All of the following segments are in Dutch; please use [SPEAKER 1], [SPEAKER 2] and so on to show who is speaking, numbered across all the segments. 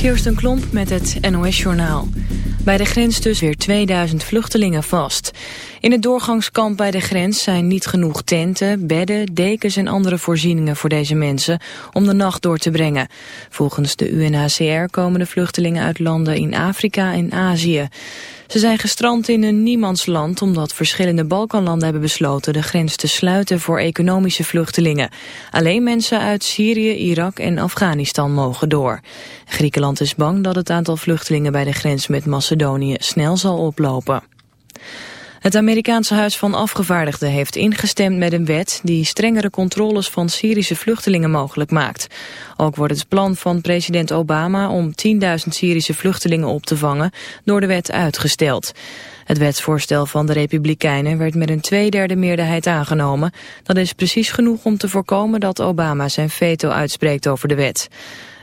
[SPEAKER 1] Kirsten Klomp met het NOS-journaal. Bij de grens dus weer 2000 vluchtelingen vast. In het doorgangskamp bij de grens zijn niet genoeg tenten, bedden, dekens en andere voorzieningen voor deze mensen om de nacht door te brengen. Volgens de UNHCR komen de vluchtelingen uit landen in Afrika en Azië. Ze zijn gestrand in een niemandsland omdat verschillende Balkanlanden hebben besloten de grens te sluiten voor economische vluchtelingen. Alleen mensen uit Syrië, Irak en Afghanistan mogen door. Griekenland is bang dat het aantal vluchtelingen bij de grens met Macedonië snel zal oplopen. Het Amerikaanse Huis van Afgevaardigden heeft ingestemd met een wet die strengere controles van Syrische vluchtelingen mogelijk maakt. Ook wordt het plan van president Obama om 10.000 Syrische vluchtelingen op te vangen door de wet uitgesteld. Het wetsvoorstel van de Republikeinen werd met een tweederde meerderheid aangenomen. Dat is precies genoeg om te voorkomen dat Obama zijn veto uitspreekt over de wet.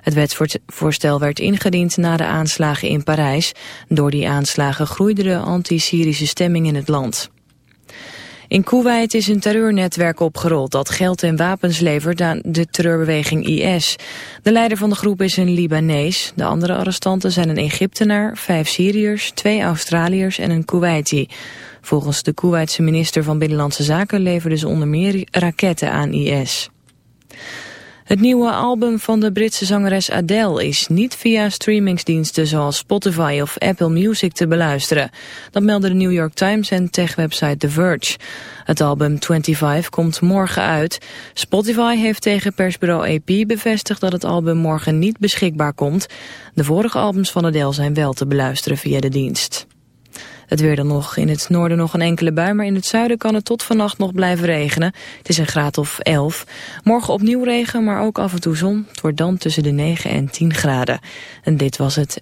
[SPEAKER 1] Het wetsvoorstel werd ingediend na de aanslagen in Parijs. Door die aanslagen groeide de anti-Syrische stemming in het land. In Kuwait is een terreurnetwerk opgerold dat geld en wapens levert aan de terreurbeweging IS. De leider van de groep is een Libanees. De andere arrestanten zijn een Egyptenaar, vijf Syriërs, twee Australiërs en een Kuwaiti. Volgens de Kuwaitse minister van Binnenlandse Zaken leverden ze onder meer raketten aan IS. Het nieuwe album van de Britse zangeres Adele is niet via streamingsdiensten zoals Spotify of Apple Music te beluisteren. Dat melden de New York Times en techwebsite The Verge. Het album 25 komt morgen uit. Spotify heeft tegen persbureau AP bevestigd dat het album morgen niet beschikbaar komt. De vorige albums van Adele zijn wel te beluisteren via de dienst. Het weer dan nog. In het noorden nog een enkele bui, maar in het zuiden kan het tot vannacht nog blijven regenen. Het is een graad of 11. Morgen opnieuw regen, maar ook af en toe zon. Het wordt dan tussen de 9 en 10 graden. En dit was het.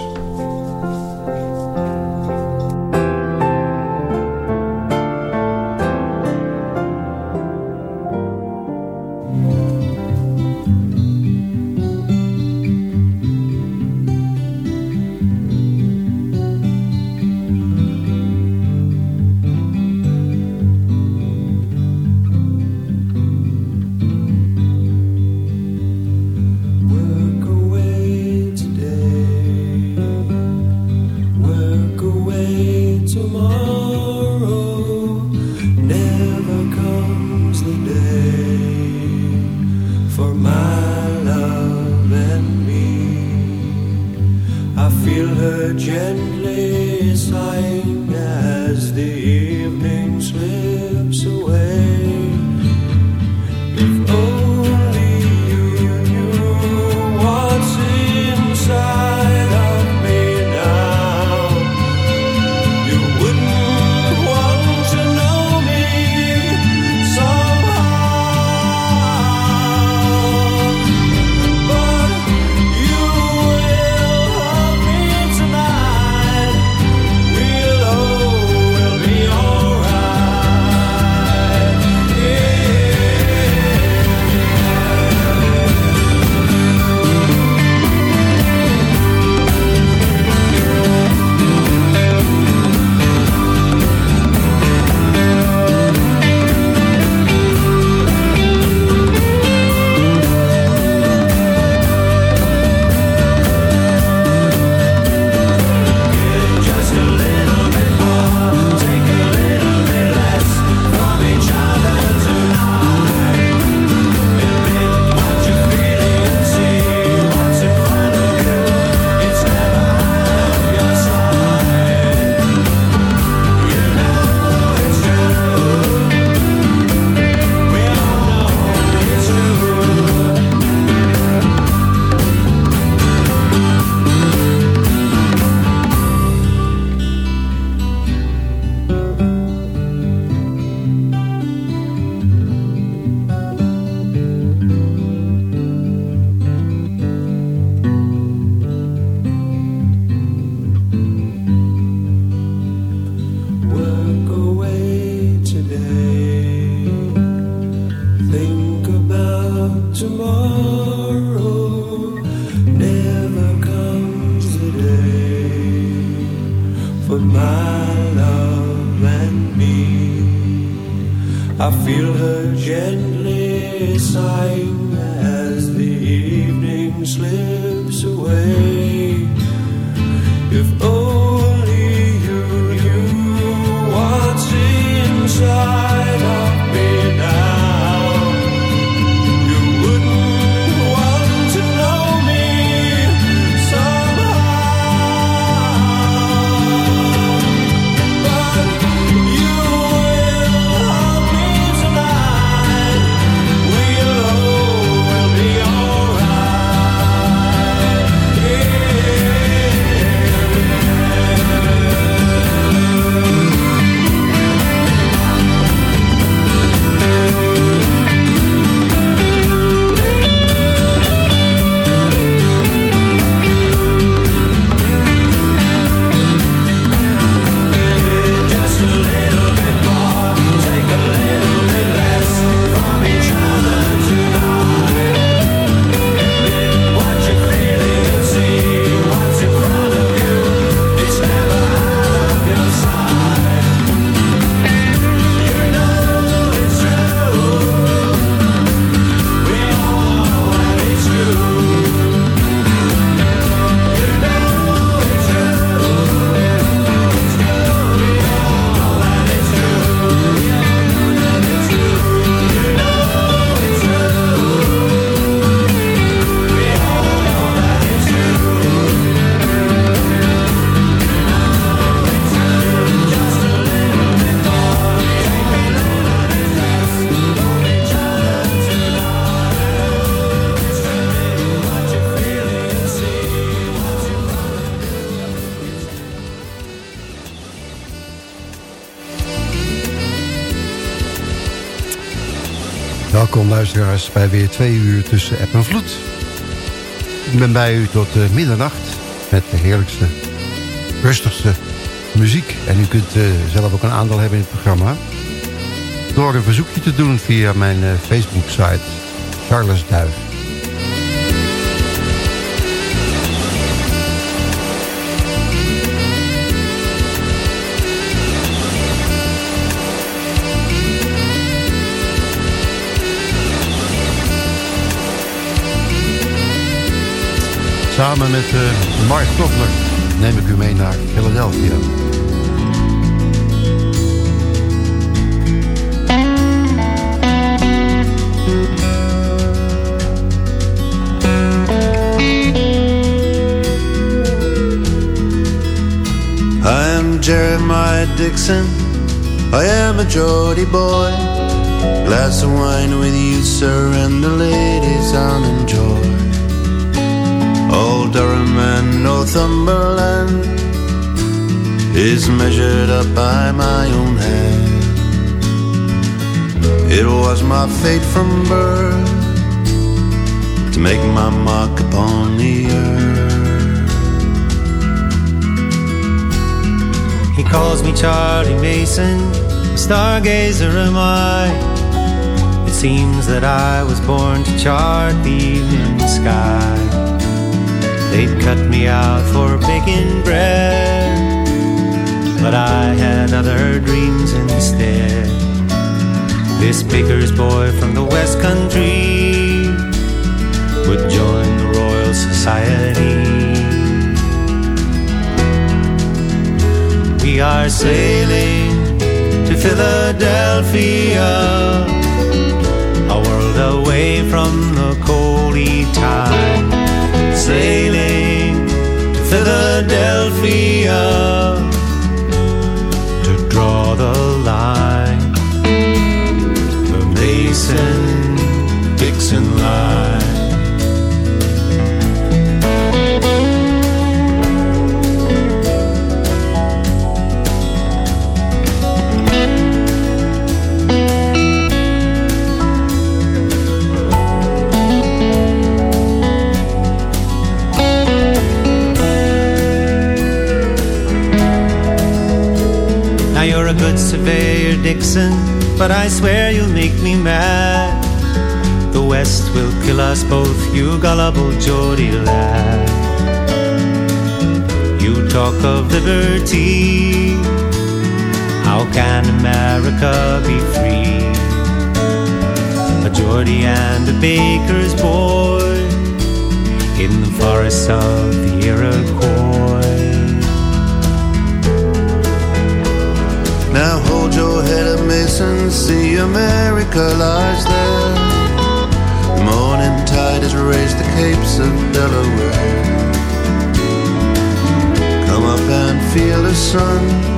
[SPEAKER 2] Feel her gently sighing as the tomorrow never comes a day for my love and me. I feel her gently sigh as the evening slips away.
[SPEAKER 3] Luisteraars bij weer twee uur tussen app en vloed. Ik ben bij u tot uh, middernacht met de heerlijkste, rustigste muziek. En u kunt uh, zelf ook een aandeel hebben in het programma. Door een verzoekje te doen via mijn uh, Facebook-site Charles Duif. Samen met uh, Mark Knopfler neem ik u mee naar Philadelphia.
[SPEAKER 4] I am Jeremiah Dixon. I am a Geordie boy. Glass of wine with you, sir, and the ladies I'll enjoy. Old Durham and Northumberland is measured up by my own hand. It was my fate from birth to make my mark upon the earth.
[SPEAKER 5] He calls me Charlie Mason, stargazer am I. It seems that I was born to chart the evening sky. They'd cut me out for baking bread, but I had other dreams instead. This baker's boy from the West Country would join the Royal Society. We are sailing to Philadelphia, a world away from the coldy tide sailing to Philadelphia Dixon, but I swear you'll make me mad. The West will kill us both, you gullible Geordie lad. You talk of liberty. How can America be free? A Geordie and a baker's boy in the forests of the Iroquois.
[SPEAKER 4] Now hold your head up, Mason, see America lies there. The morning tide has raised the capes of Delaware. Come up and feel the sun.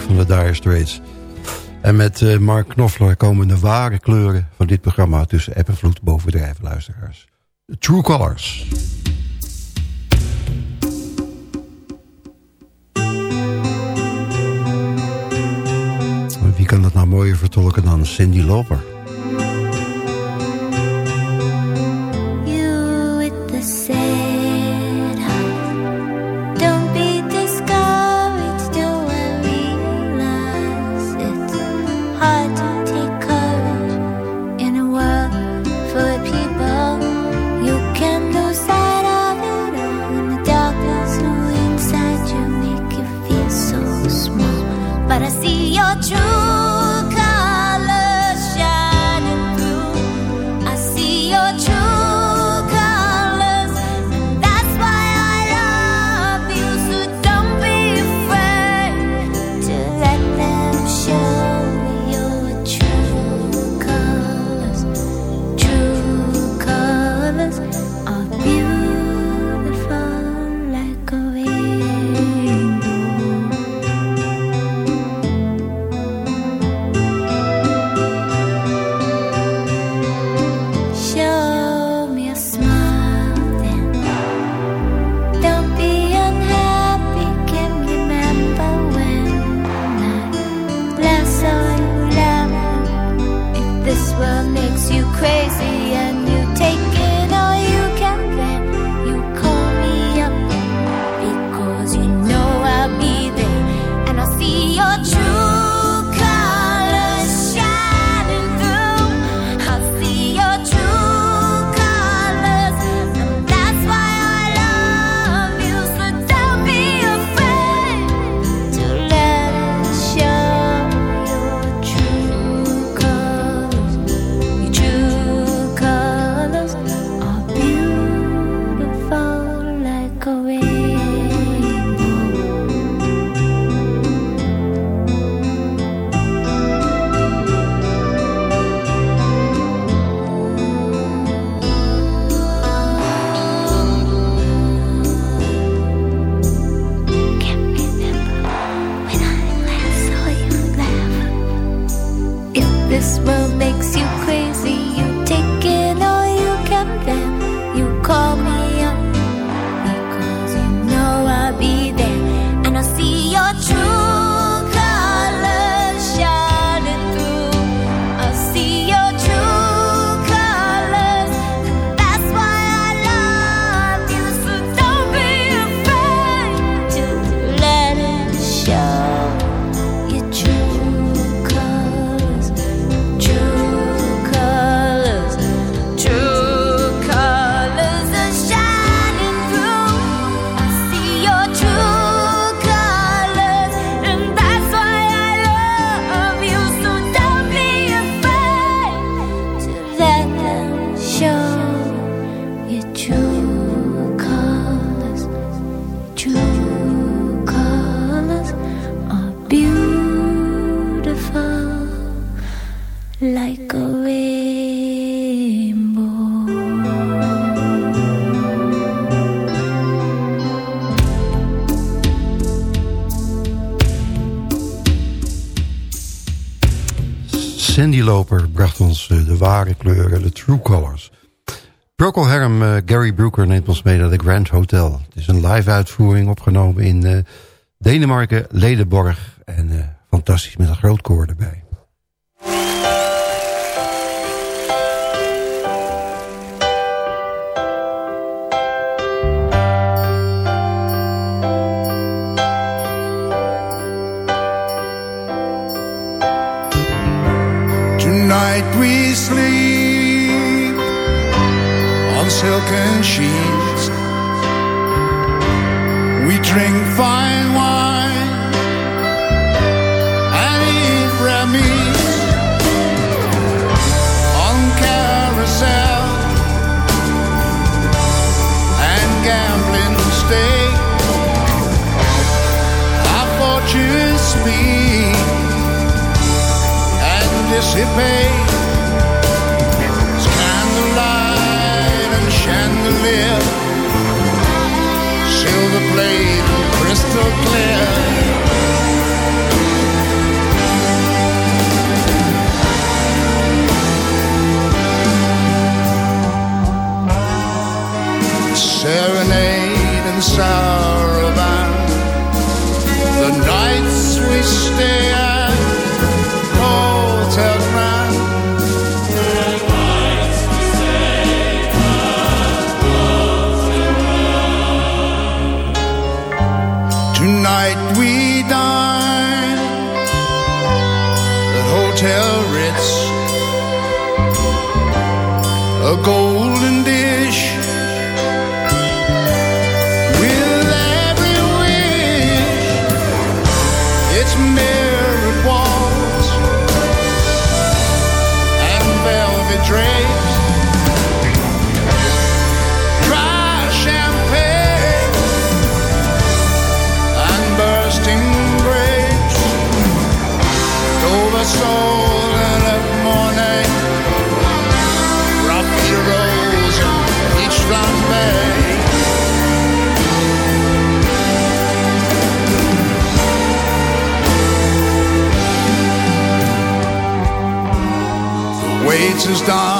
[SPEAKER 6] Van de Dire Straits. En met eh, Mark Knopfler komen de ware kleuren van dit programma... tussen app en vloed bovendrijven luisteraars. True Colors. Wie kan dat nou mooier vertolken dan Cindy Loper? Eh, de ware kleuren, de true colors. Procol Harum, uh, Gary Brooker neemt ons mee naar de Grand Hotel. Het is een live uitvoering opgenomen in uh, Denemarken, Ledenborg. En uh, fantastisch met een groot koor erbij.
[SPEAKER 7] Tonight we sleep on silken sheets. We drink fine wine and eat meat on carousel and gambling stake. Our fortunes and dissipate. Candlelight and chandelier, silver plate and crystal clear. The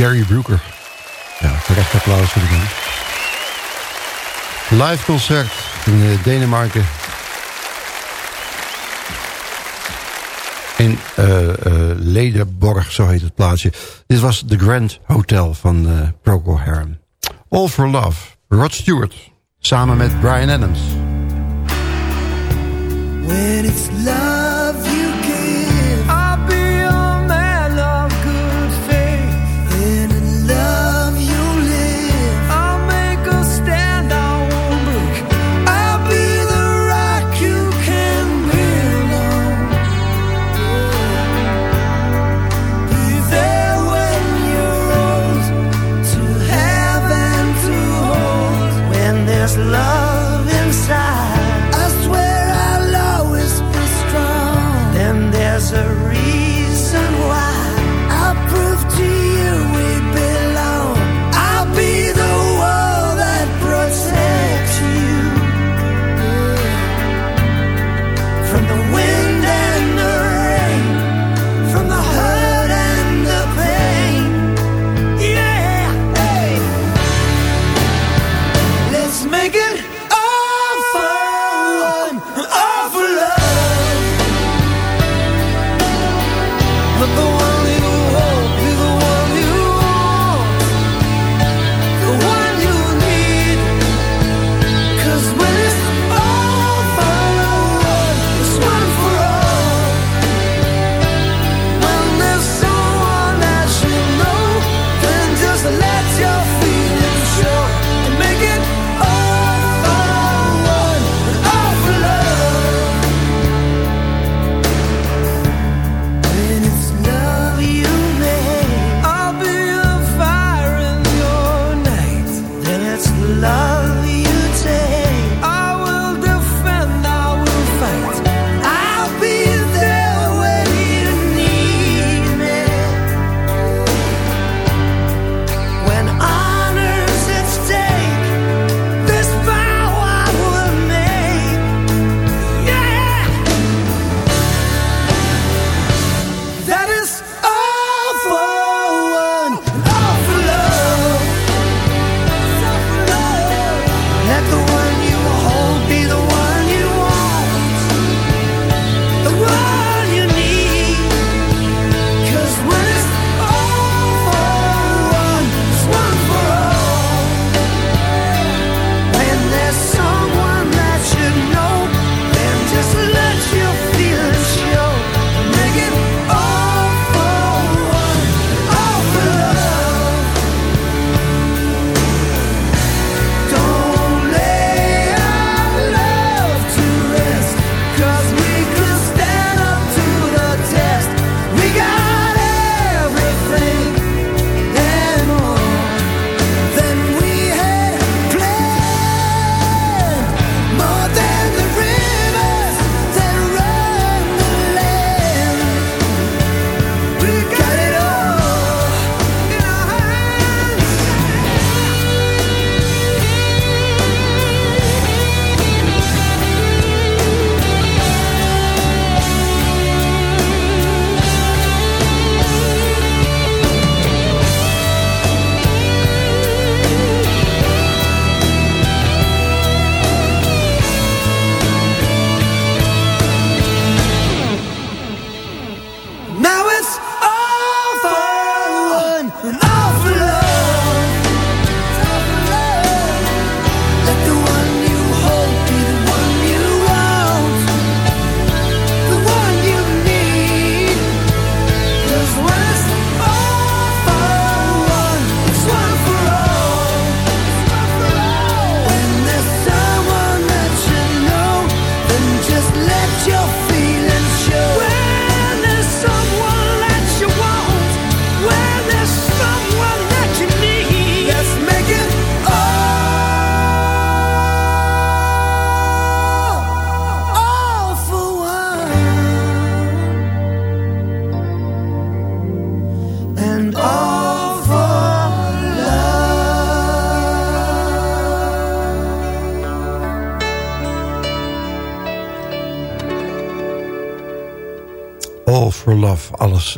[SPEAKER 3] Gary Brooker. Ja, terecht applaus voor die man. Live concert in eh, Denemarken. In uh, Lederborg, zo heet het plaatsje. Dit was The Grand Hotel van uh, Procol Harum. All for Love, Rod Stewart. Samen met Brian Adams.
[SPEAKER 2] When it's love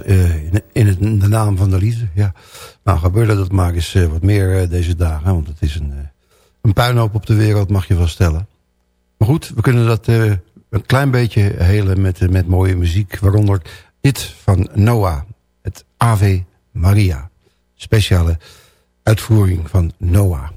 [SPEAKER 6] uh, in, in, de naam van de liefde. Ja. Nou, gebeurde dat maar eens uh, wat meer uh, deze dagen. Want het is een, een puinhoop op de wereld, mag je wel stellen. Maar goed, we kunnen dat een klein beetje helen met, met mooie muziek. Waaronder dit van Noah, het Ave Maria. Speciale uitvoering van Noah.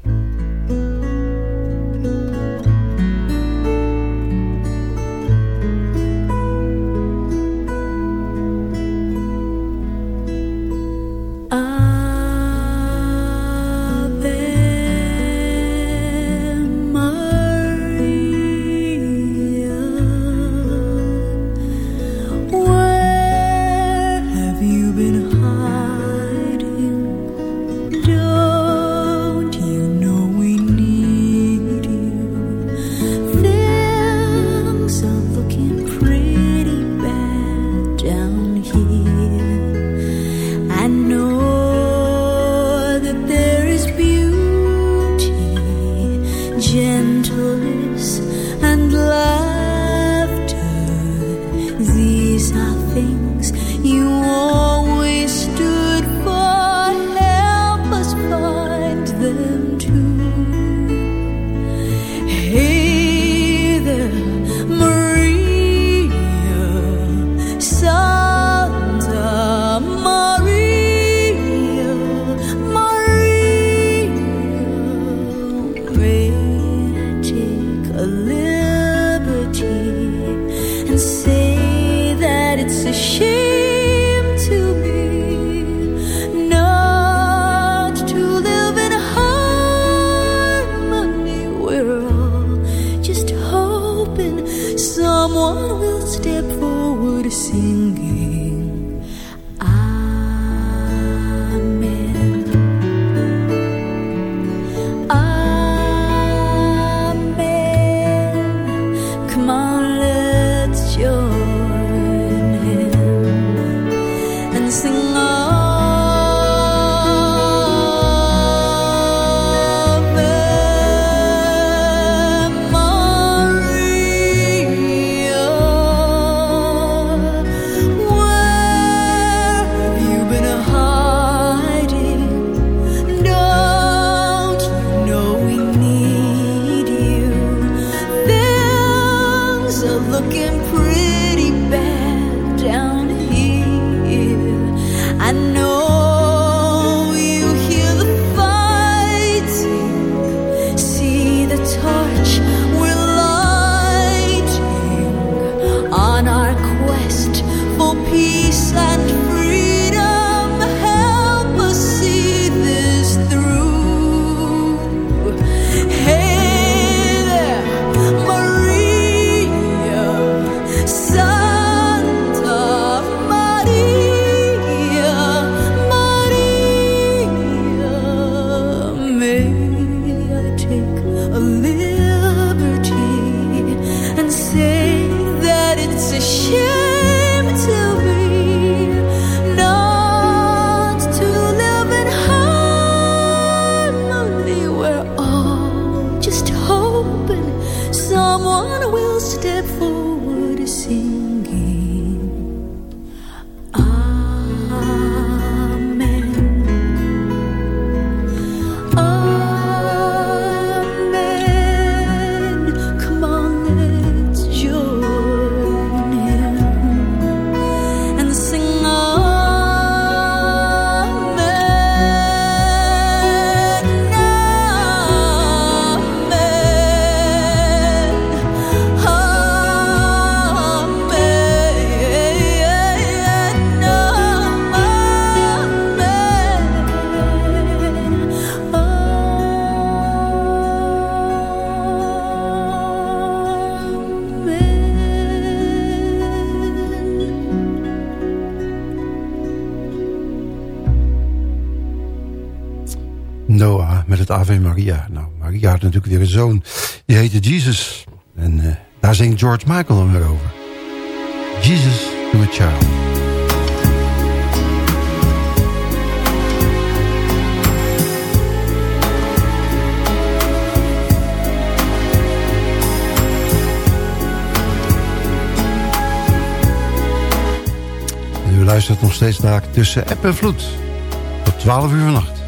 [SPEAKER 6] Natuurlijk weer een zoon. Die heette Jesus. En uh, daar zingt George Michael dan weer over. Jesus to a child.
[SPEAKER 8] luistert nog steeds naar Tussen App en Vloed. Tot 12 uur vannacht.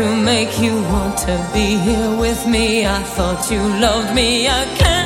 [SPEAKER 8] To make you want to be here with me. I thought you loved me. I can't.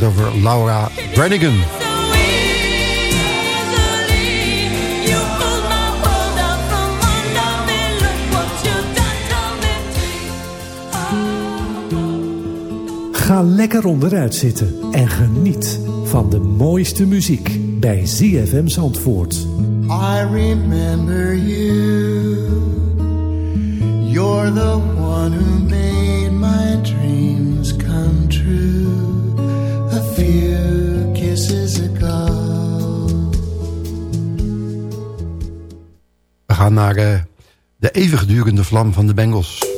[SPEAKER 6] Het over Laura Brannigan.
[SPEAKER 9] Ga lekker onderuit zitten en geniet van de mooiste muziek bij ZFM Zandvoort.
[SPEAKER 10] I remember you. You're the one who made my dreams
[SPEAKER 6] naar uh, de eeuwigdurende vlam van de Bengals.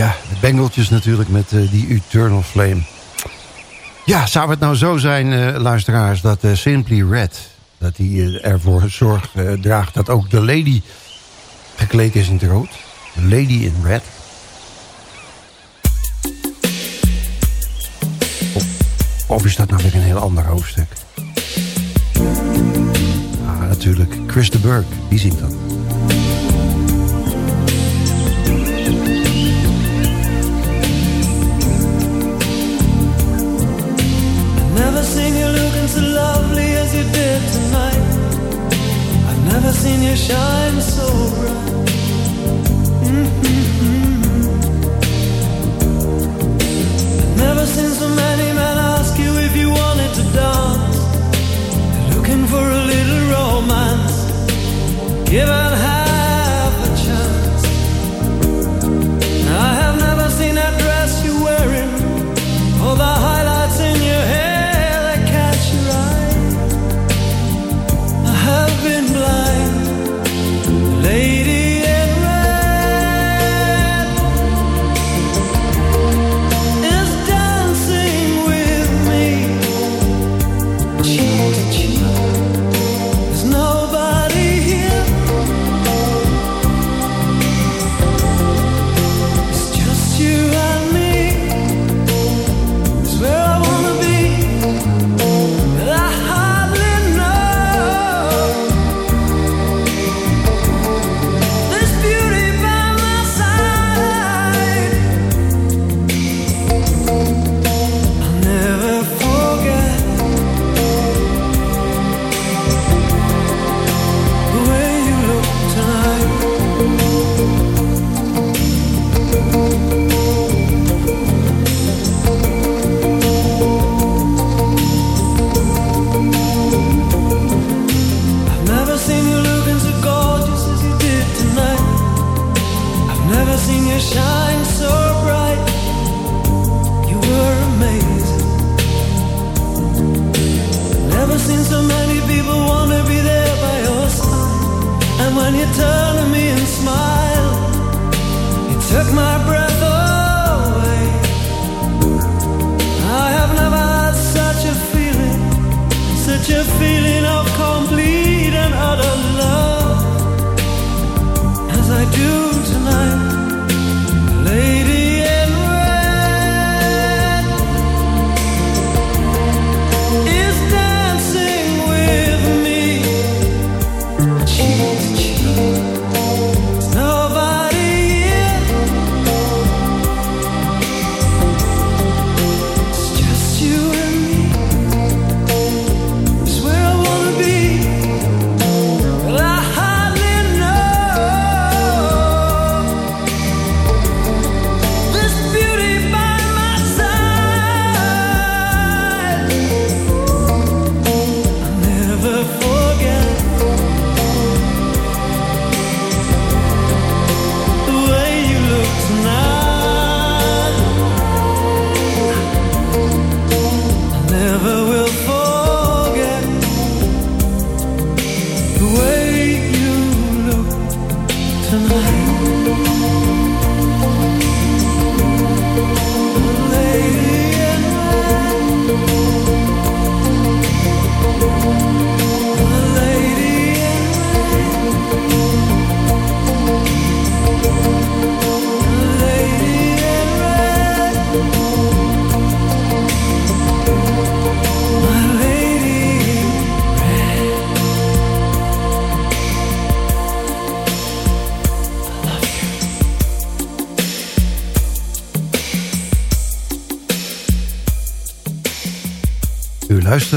[SPEAKER 2] Ja, de Bengeltjes natuurlijk met uh, die Eternal Flame. Ja, zou het nou zo zijn, uh, luisteraars, dat uh, Simply Red... dat hij ervoor zorg draagt dat ook de lady gekleed is in het rood? De lady in red. Of, of is dat nou weer een heel ander hoofdstuk? Ah, natuurlijk. Chris de Burke, die zingt dat.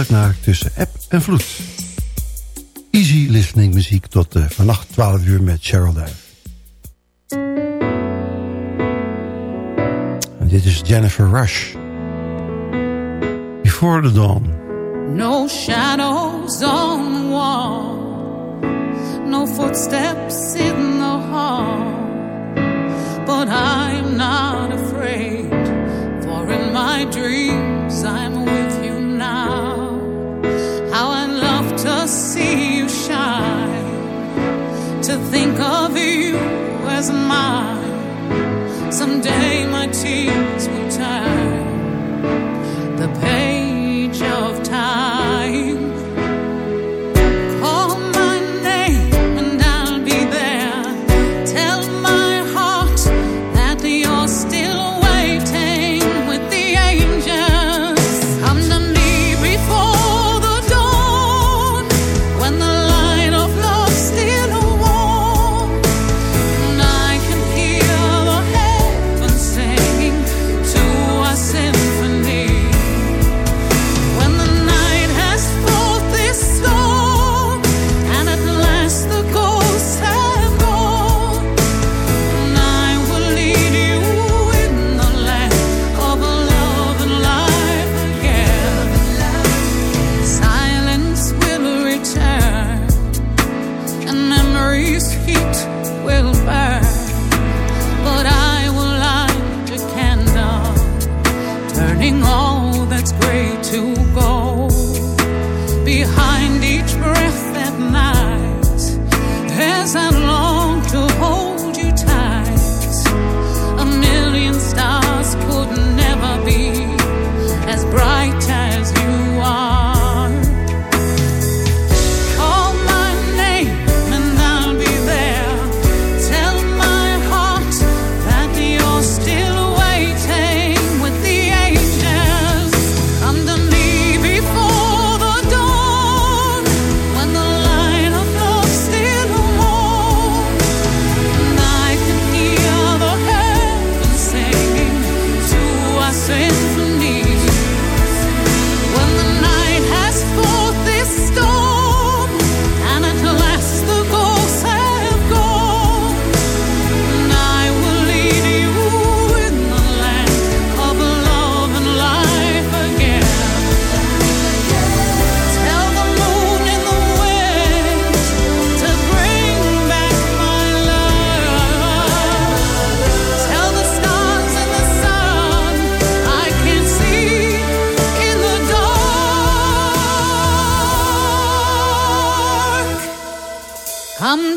[SPEAKER 2] Naar Tussen App en Vloed. Easy listening muziek tot uh, vannacht 12 uur met Cheryl dit is Jennifer Rush. Before the Dawn.
[SPEAKER 11] No shadows on the wall. No footsteps in the hall. But I'm not afraid. For in my dreams I'm day.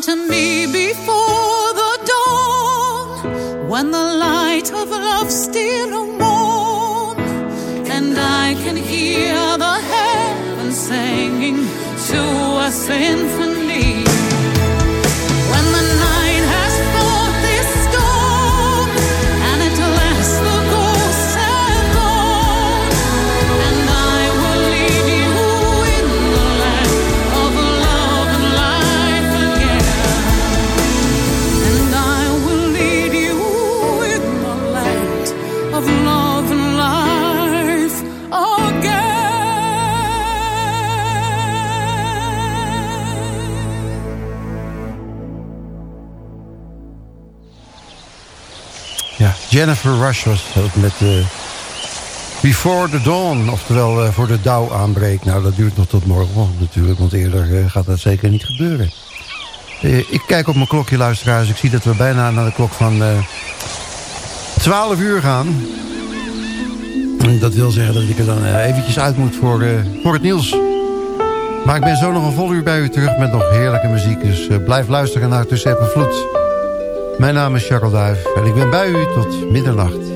[SPEAKER 11] To me before the dawn, when the light of love still warm, and I can hear the heavens singing to symphony.
[SPEAKER 3] Jennifer Rush was ook met eh, Before the Dawn. Oftewel eh, voor de dauw aanbreekt. Nou, dat duurt nog tot morgen natuurlijk. Want eerder eh, gaat dat zeker niet gebeuren. Ik kijk op mijn klokje, luisteraars. Ik zie dat we bijna naar de klok van eh 12 uur gaan. En Dat wil zeggen dat ik er dan eventjes uit moet voor, voor het nieuws. Maar ik ben zo nog een vol uur bij u terug met nog heerlijke muziek. Dus blijf luisteren naar Tussen App en Vloed. Mijn naam is Jacques en ik ben bij u tot middernacht.